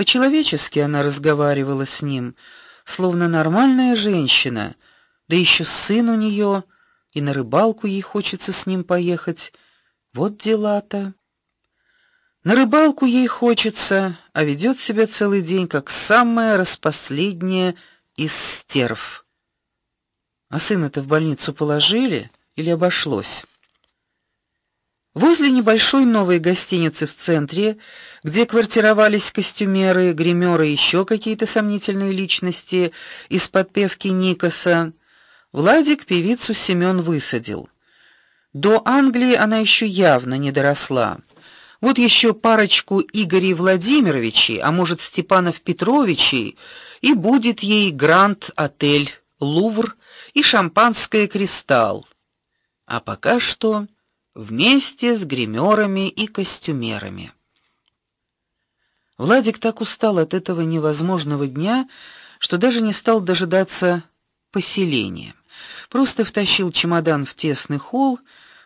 По-человечески она разговаривала с ним, словно нормальная женщина, да еще сын у нее, и на рыбалку ей хочется с ним поехать. Вот дела-то. На рыбалку ей хочется, а ведет себя целый день как самая распоследняя из стерв. А сына-то в больницу положили или обошлось? Возле небольшой новой гостиницы в центре, где квартировались костюмеры, гримеры и еще какие-то сомнительные личности из подпевки Никоса, Владик певицу Семён высадил. До Англии она еще явно не доросла. Вот еще парочку Игорей Владимировичей, а может Степанов Петровичей, и будет ей Гранд-отель Лувр и шампанское Кристалл. А пока что вместе с гримерами и костюмерами. Владик так устал от этого невозможного дня, что даже не стал дожидаться поселения. Просто втащил чемодан в тесный холл,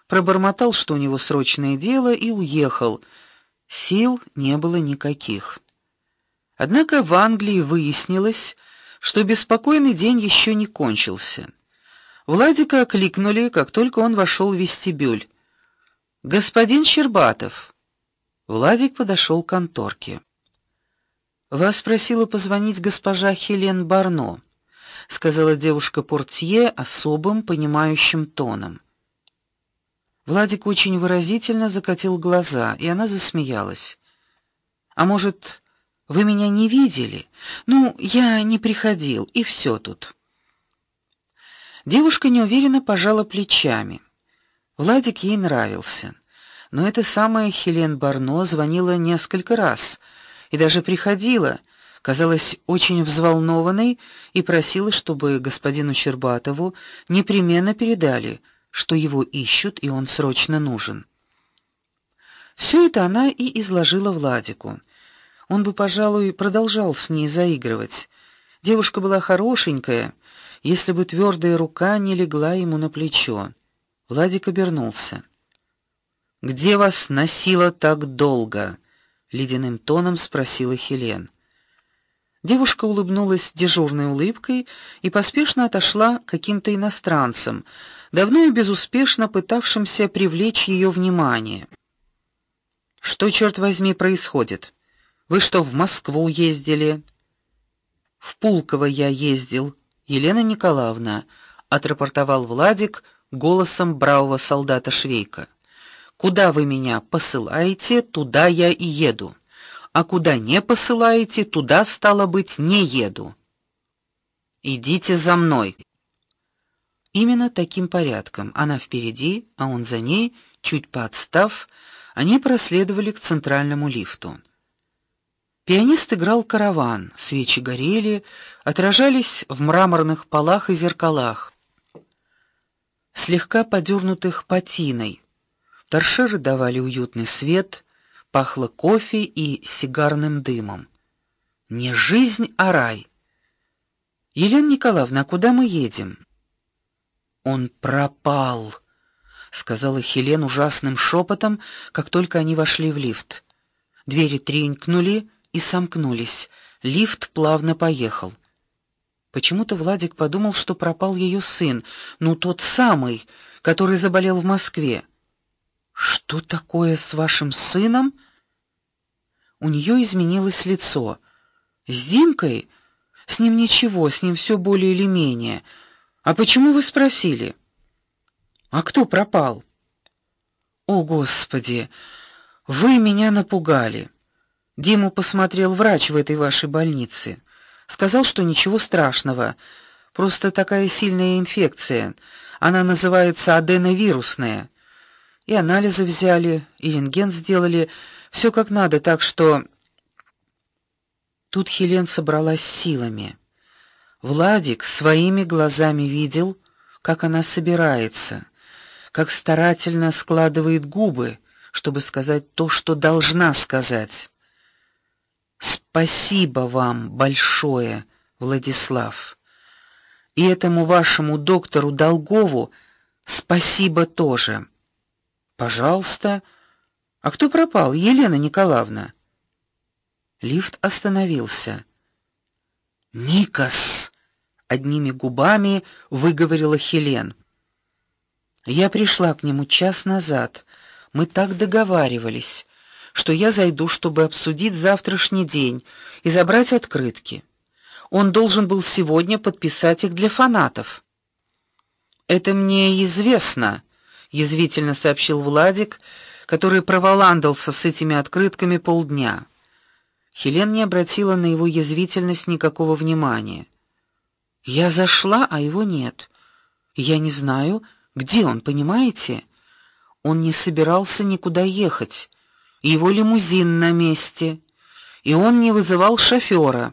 пробормотал, что у него срочное дело и уехал. Сил не было никаких. Однако в Англии выяснилось, что беспокойный день еще не кончился. Владика окликнули, как только он вошел в вестибюль. Господин Щербатов. Владик подошел к конторке. Вас просила позвонить госпожа Хелен Барно, сказала девушка-портье особым понимающим тоном. Владик очень выразительно закатил глаза, и она засмеялась. А может, вы меня не видели? Ну, я не приходил, и все тут. Девушка неуверенно пожала плечами. Владик ей нравился. Но эта самая Хелен Барно звонила несколько раз и даже приходила, казалась очень взволнованной и просила, чтобы господину Щербатову непременно передали, что его ищут и он срочно нужен. Все это она и изложила Владику. Он бы, пожалуй, продолжал с ней заигрывать. Девушка была хорошенькая, если бы твердая рука не легла ему на плечо. Владик обернулся. Где вас носило так долго? ледяным тоном спросила Хелен. Девушка улыбнулась дежурной улыбкой и поспешно отошла к каким-то иностранцам, давно и безуспешно пытавшимся привлечь ее внимание. Что черт возьми происходит? Вы что, в Москву ездили? В Пулково я ездил, Елена Николаевна, отрапортовал Владик голосом бравого солдата Швейка. Куда вы меня посылаете, туда я и еду. А куда не посылаете, туда стало быть не еду. Идите за мной. Именно таким порядком, она впереди, а он за ней, чуть подстав, они проследовали к центральному лифту. Пианист играл караван, свечи горели, отражались в мраморных полах и зеркалах, слегка подернутых патиной. Торшеры давали уютный свет, пахло кофе и сигарным дымом. Не жизнь, а рай. Елена Николаевна, а куда мы едем? Он пропал, сказала Хелен ужасным шепотом, как только они вошли в лифт. Двери тренькнули и сомкнулись. Лифт плавно поехал. Почему-то Владик подумал, что пропал ее сын, ну тот самый, который заболел в Москве. Что такое с вашим сыном? У нее изменилось лицо. С Димкой? С ним ничего, с ним все более или менее. А почему вы спросили? А кто пропал? О, господи, вы меня напугали. Диму посмотрел врач в этой вашей больнице. Сказал, что ничего страшного. Просто такая сильная инфекция. Она называется аденовирусная и анализы взяли, и рентген сделали, все как надо, так что Тут Хелен собралась силами. Владик своими глазами видел, как она собирается, как старательно складывает губы, чтобы сказать то, что должна сказать. Спасибо вам большое, Владислав. И этому вашему доктору Долгову спасибо тоже. Пожалуйста. А кто пропал? Елена Николаевна. Лифт остановился. Никас одними губами выговорила Хелен. Я пришла к нему час назад. Мы так договаривались, что я зайду, чтобы обсудить завтрашний день и забрать открытки. Он должен был сегодня подписать их для фанатов. Это мне известно, язвительно сообщил Владик, который проволандался с этими открытками полдня. Хелен не обратила на его язвительность никакого внимания. Я зашла, а его нет. Я не знаю, где он, понимаете? Он не собирался никуда ехать. Его лимузин на месте, и он не вызывал шофера.